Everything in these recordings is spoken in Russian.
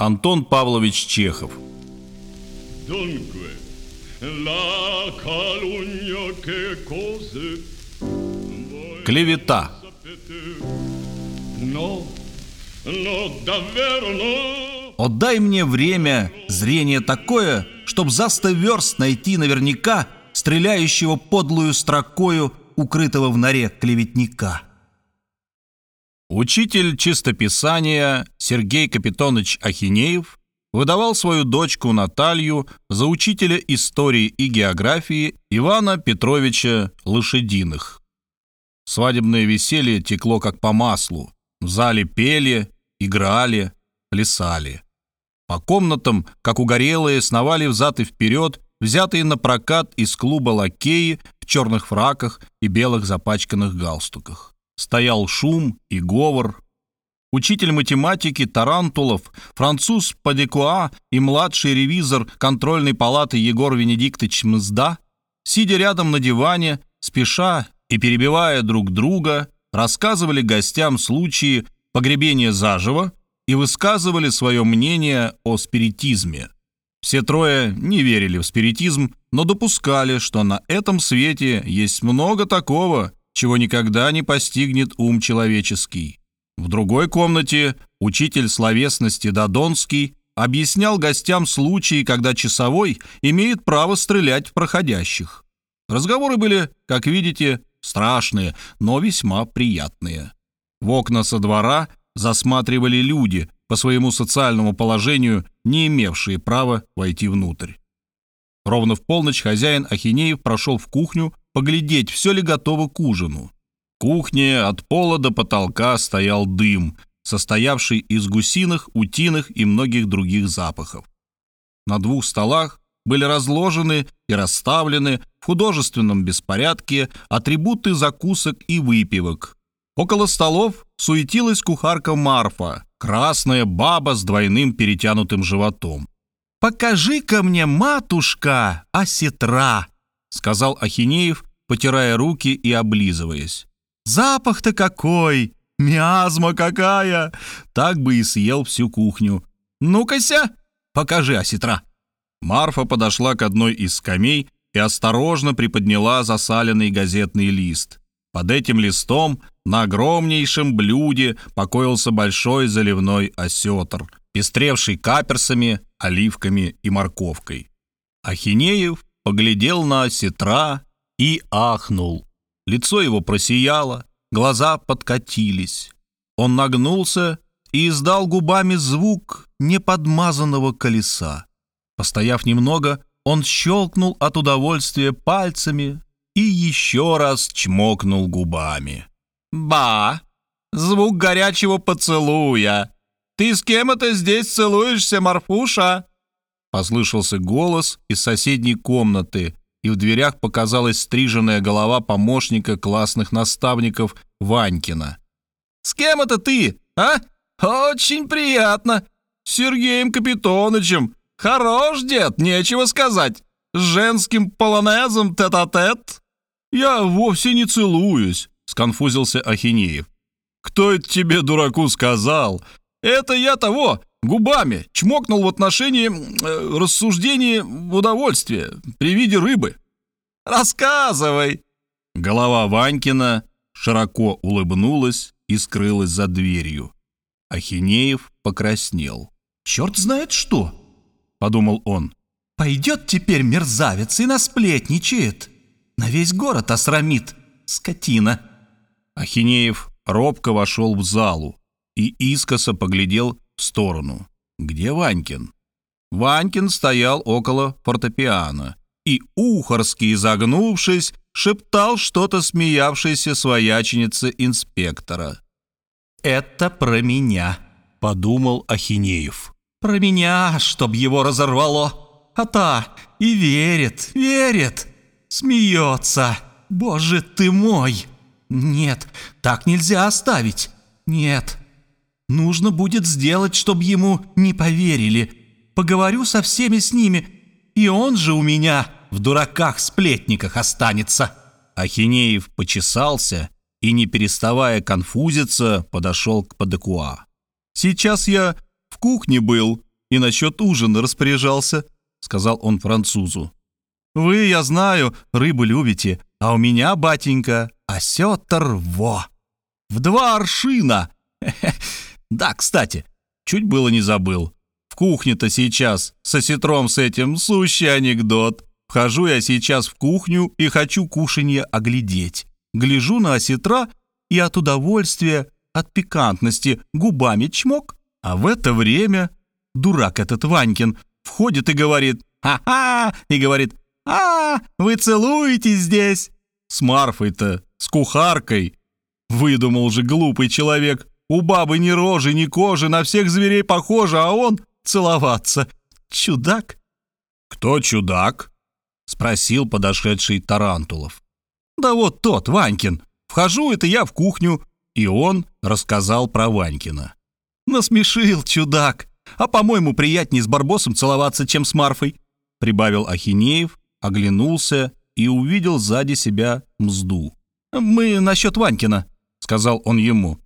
Антон Павлович Чехов Dunque, la calunnia che cose voi Клевета sapete? No, no, davvero no. Отдай мне время, зрение такое, чтоб за сто верст найти наверняка стреляющего подлую строкою укрытого в норе клеветника. Учитель чистописания Сергей Капитонович Ахинеев выдавал свою дочку Наталью за учителя истории и географии Ивана Петровича Лошадиных. Свадебное веселье текло как по маслу. В зале пели, играли, плясали. По комнатам, как угорелые, сновали взад и вперед, взятые на прокат из клуба лакеи в черных фраках и белых запачканных галстуках. Стоял шум и говор. Учитель математики Тарантулов, француз Падекуа и младший ревизор контрольной палаты Егор Венедиктович Мзда, сидя рядом на диване, спеша и перебивая друг друга, рассказывали гостям случаи погребения заживо и высказывали свое мнение о спиритизме. Все трое не верили в спиритизм, но допускали, что на этом свете есть много такого, чего никогда не постигнет ум человеческий. В другой комнате учитель словесности Додонский объяснял гостям случаи, когда часовой имеет право стрелять в проходящих. Разговоры были, как видите, страшные, но весьма приятные. В окна со двора засматривали люди, по своему социальному положению не имевшие права войти внутрь. Ровно в полночь хозяин Ахинеев прошел в кухню поглядеть, все ли готово к ужину. В кухне от пола до потолка стоял дым, состоявший из гусиных, утиных и многих других запахов. На двух столах были разложены и расставлены в художественном беспорядке атрибуты закусок и выпивок. Около столов суетилась кухарка Марфа, красная баба с двойным перетянутым животом. «Покажи-ка мне, матушка, осетра!» — сказал Ахинеев, потирая руки и облизываясь. «Запах-то какой! Миазма какая!» Так бы и съел всю кухню. «Ну-кася, покажи осетра!» Марфа подошла к одной из скамей и осторожно приподняла засаленный газетный лист. Под этим листом на огромнейшем блюде покоился большой заливной осетр, пестревший каперсами, оливками и морковкой. Ахинеев поглядел на осетра и ахнул. Лицо его просияло, глаза подкатились. Он нагнулся и издал губами звук неподмазанного колеса. Постояв немного, он щелкнул от удовольствия пальцами и еще раз чмокнул губами. «Ба! Звук горячего поцелуя! Ты с кем это здесь целуешься, Марфуша?» Послышался голос из соседней комнаты, и в дверях показалась стриженная голова помощника классных наставников Ванькина. «С кем это ты, а? Очень приятно! С Сергеем Капитоновичем! Хорош, дед, нечего сказать! С женским полонезом тет-а-тет!» «Я вовсе не целуюсь», — сконфузился Ахинеев. «Кто это тебе, дураку, сказал? Это я того, губами, чмокнул в отношении э, рассуждений в удовольствие при виде рыбы». «Рассказывай!» Голова Ванькина широко улыбнулась и скрылась за дверью. Ахинеев покраснел. «Черт знает что!» — подумал он. «Пойдет теперь мерзавец и насплетничает. На весь город осрамит, скотина!» Ахинеев робко вошел в залу и искоса поглядел в сторону. «Где Ванькин?» Ванькин стоял около фортепиано и, ухорски изогнувшись, шептал что-то смеявшейся свояченице инспектора. «Это про меня», — подумал Ахинеев. «Про меня, чтоб его разорвало. А та и верит, верит, смеется. Боже ты мой! Нет, так нельзя оставить. Нет, нужно будет сделать, чтобы ему не поверили. Поговорю со всеми с ними, и он же у меня в дураках-сплетниках останется». Ахинеев почесался и, не переставая конфузиться, подошел к Падекуа. «Сейчас я в кухне был, и насчет ужина распоряжался», — сказал он французу. «Вы, я знаю, рыбу любите, а у меня, батенька, осетр во! В два аршина! Да, кстати, чуть было не забыл. В кухне-то сейчас с осетром с этим сущий анекдот. Вхожу я сейчас в кухню и хочу кушанье оглядеть. Гляжу на осетра и от удовольствия, от пикантности губами чмок. А в это время дурак этот Ванькин входит и говорит «Ха-ха!» и говорит «А, вы целуетесь здесь?» С Марфой-то, с кухаркой. Выдумал же глупый человек. У бабы ни рожи, ни кожи, на всех зверей похоже, а он целоваться. Чудак. «Кто чудак?» — спросил подошедший Тарантулов. «Да вот тот, Ванькин. Вхожу это я в кухню, и он рассказал про Ванькина. Насмешил, чудак. А, по-моему, приятнее с Барбосом целоваться, чем с Марфой», — прибавил Ахинеев, оглянулся и увидел сзади себя мзду. «Мы насчет Ванькина», — сказал он ему.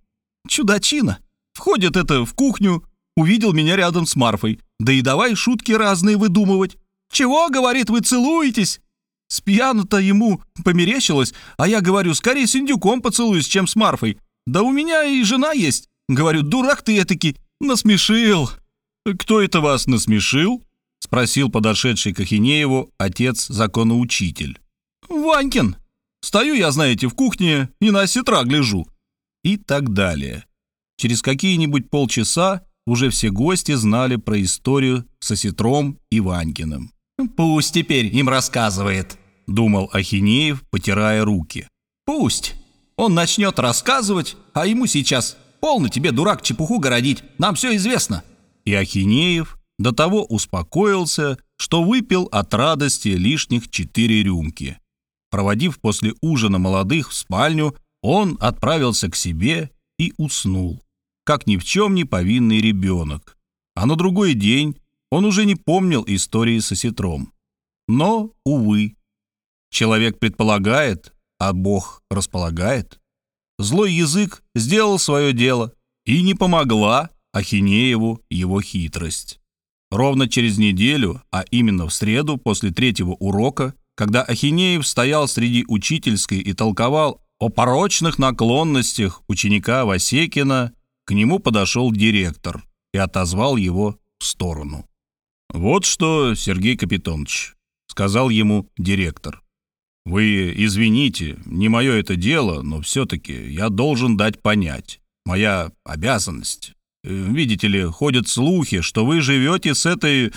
«Чудачина. Входит это в кухню, увидел меня рядом с Марфой. Да и давай шутки разные выдумывать. Чего, говорит, вы целуетесь? С пьяну-то ему померещилось, а я говорю, скорее с индюком поцелуюсь, чем с Марфой. Да у меня и жена есть. Говорю, дурак ты этакий, насмешил. Кто это вас насмешил? Спросил подошедший к Ахинееву отец-законоучитель. Ванькин. Стою я, знаете, в кухне и на сетра гляжу. И так далее. Через какие-нибудь полчаса уже все гости знали про историю со Сетром и Ванькиным. «Пусть теперь им рассказывает», — думал Ахинеев, потирая руки. «Пусть. Он начнет рассказывать, а ему сейчас полно тебе, дурак, чепуху городить, нам все известно». И Ахинеев до того успокоился, что выпил от радости лишних четыре рюмки. Проводив после ужина молодых в спальню, он отправился к себе и уснул, как ни в чем не повинный ребенок. А на другой день он уже не помнил истории со сетром. Но, увы, человек предполагает, а Бог располагает. Злой язык сделал свое дело, и не помогла Ахинееву его хитрость. Ровно через неделю, а именно в среду после третьего урока, когда Ахинеев стоял среди учительской и толковал о порочных наклонностях ученика Васекина, к нему подошел директор и отозвал его в сторону. «Вот что, Сергей Капитонович», — сказал ему директор. «Вы извините, не мое это дело, но все-таки я должен дать понять. Моя обязанность. Э, видите ли, ходят слухи, что вы живете с этой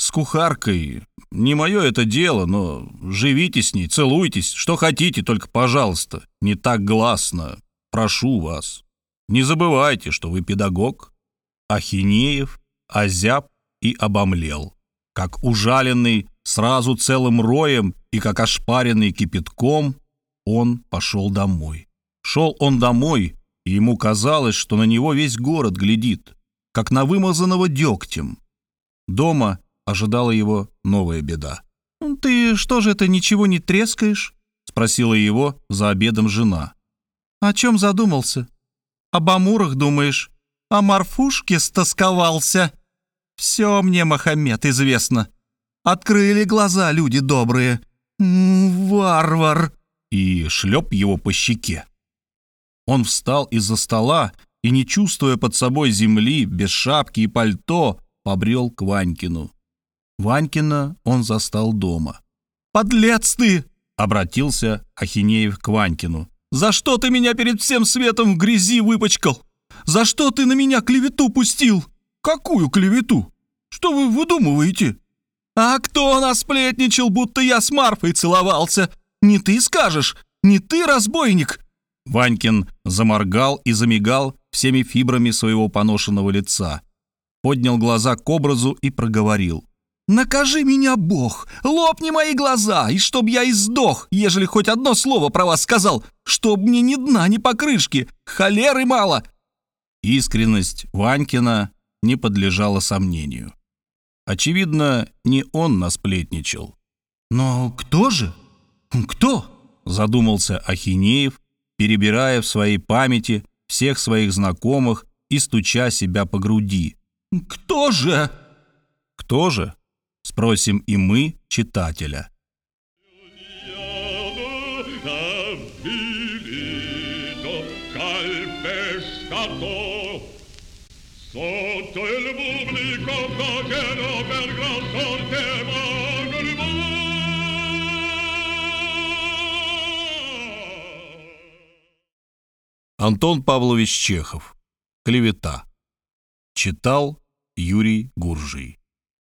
с кухаркой. Не мое это дело, но живите с ней, целуйтесь, что хотите, только, пожалуйста, не так гласно. Прошу вас. Не забывайте, что вы педагог. Ахинеев, озяб и обомлел. Как ужаленный сразу целым роем и как ошпаренный кипятком, он пошел домой. Шел он домой, и ему казалось, что на него весь город глядит, как на вымазанного дегтем. Дома ожидала его новая беда. «Ты что же это ничего не трескаешь?» — спросила его за обедом жена. «О чем задумался? Об амурах думаешь? О Марфушке стосковался? Все мне, Махамед, известно. Открыли глаза люди добрые. Варвар!» И шлеп его по щеке. Он встал из-за стола и, не чувствуя под собой земли, без шапки и пальто, побрел к Ванькину. Ванькина он застал дома. «Подлец ты!» — обратился Ахинеев к Ванькину. «За что ты меня перед всем светом в грязи выпачкал? За что ты на меня клевету пустил? Какую клевету? Что вы выдумываете?» «А кто нас сплетничал, будто я с Марфой целовался? Не ты скажешь? Не ты, разбойник?» Ванькин заморгал и замигал всеми фибрами своего поношенного лица. Поднял глаза к образу и проговорил. Накажи меня, Бог, лопни мои глаза, и чтоб я и сдох, ежели хоть одно слово про вас сказал, чтоб мне ни дна, ни покрышки, холеры мало». Искренность Ванькина не подлежала сомнению. Очевидно, не он насплетничал. «Но кто же? Кто?» — задумался Ахинеев, перебирая в своей памяти всех своих знакомых и стуча себя по груди. «Кто же?» кто же? Спросим и мы, читателя. Антон Павлович Чехов. Клевета. Читал Юрий Гуржий.